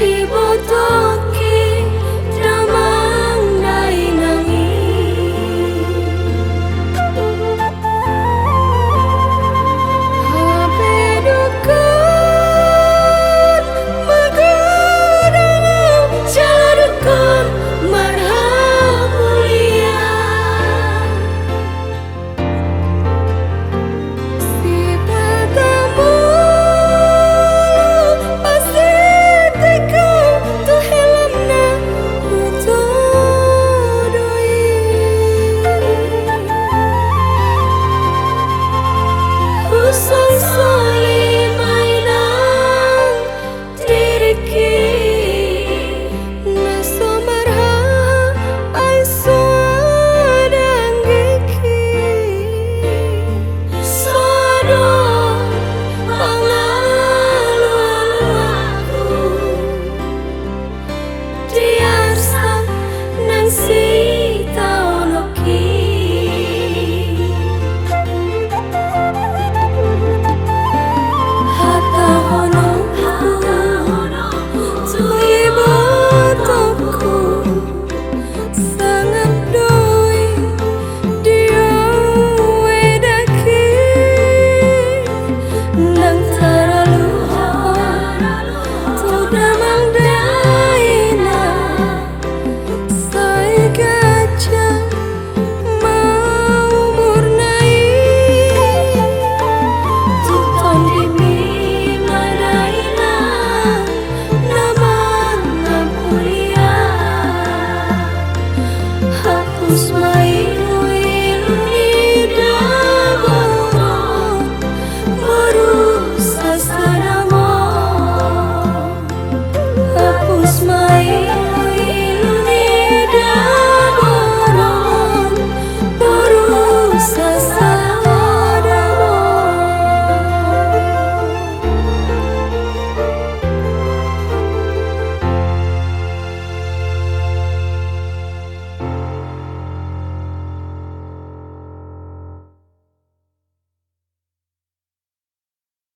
people. Sai